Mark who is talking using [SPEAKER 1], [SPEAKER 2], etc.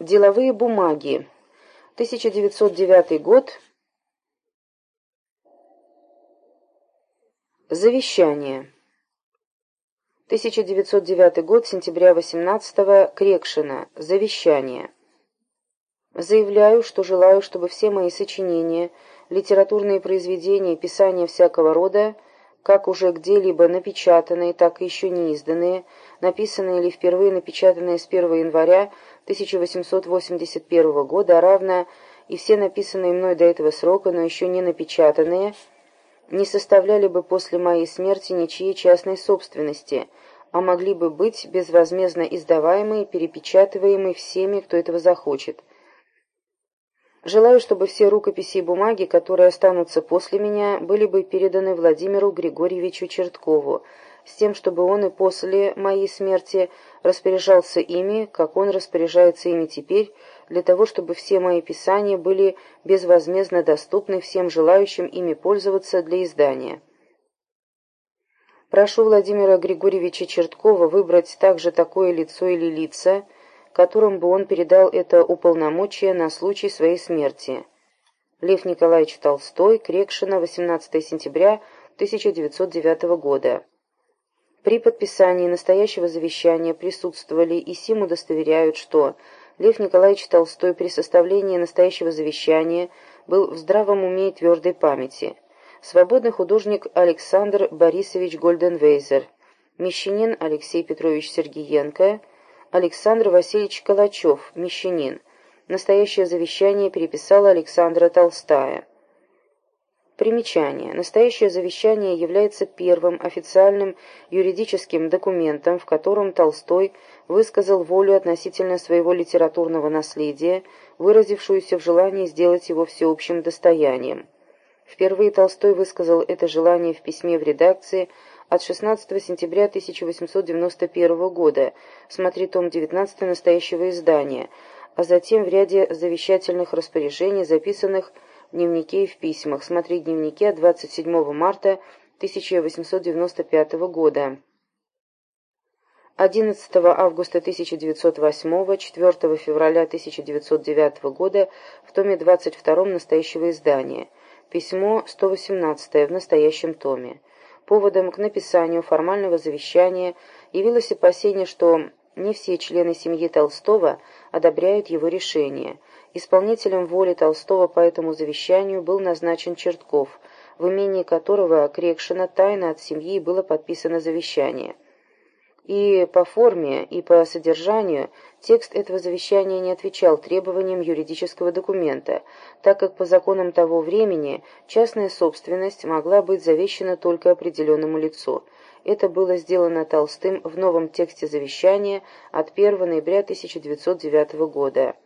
[SPEAKER 1] Деловые бумаги. 1909 год. Завещание. 1909 год, сентября 18 Крекшина. Завещание. Заявляю, что желаю, чтобы все мои сочинения, литературные произведения, писания всякого рода, как уже где-либо напечатанные, так и еще не изданные, написанные или впервые напечатанные с 1 января 1881 года, а равно и все написанные мной до этого срока, но еще не напечатанные, не составляли бы после моей смерти ничьей частной собственности, а могли бы быть безвозмездно издаваемые, перепечатываемые всеми, кто этого захочет. Желаю, чтобы все рукописи и бумаги, которые останутся после меня, были бы переданы Владимиру Григорьевичу Черткову, с тем, чтобы он и после моей смерти распоряжался ими, как он распоряжается ими теперь, для того, чтобы все мои писания были безвозмездно доступны всем желающим ими пользоваться для издания. Прошу Владимира Григорьевича Черткова выбрать также такое лицо или лица, которым бы он передал это уполномочие на случай своей смерти. Лев Николаевич Толстой, Крекшина, 18 сентября 1909 года. При подписании настоящего завещания присутствовали и сим удостоверяют, что Лев Николаевич Толстой при составлении настоящего завещания был в здравом уме и твердой памяти. Свободный художник Александр Борисович Гольденвейзер, мещанин Алексей Петрович Сергиенко, Александр Васильевич Калачев, мещанин. Настоящее завещание переписала Александра Толстая. Примечание. Настоящее завещание является первым официальным юридическим документом, в котором Толстой высказал волю относительно своего литературного наследия, выразившуюся в желании сделать его всеобщим достоянием. Впервые Толстой высказал это желание в письме в редакции от 16 сентября 1891 года, смотри том 19 настоящего издания, а затем в ряде завещательных распоряжений, записанных в дневнике и в письмах. Смотри дневники от 27 марта 1895 года. 11 августа 1908, 4 февраля 1909 года в томе 22 настоящего издания. Письмо 118 в настоящем томе. Поводом к написанию формального завещания явилось опасение, что не все члены семьи Толстого одобряют его решение – Исполнителем воли Толстого по этому завещанию был назначен Чертков, в имении которого Крекшина тайно от семьи было подписано завещание. И по форме, и по содержанию текст этого завещания не отвечал требованиям юридического документа, так как по законам того времени частная собственность могла быть завещена только определенному лицу. Это было сделано Толстым в новом тексте завещания от 1 ноября 1909 года.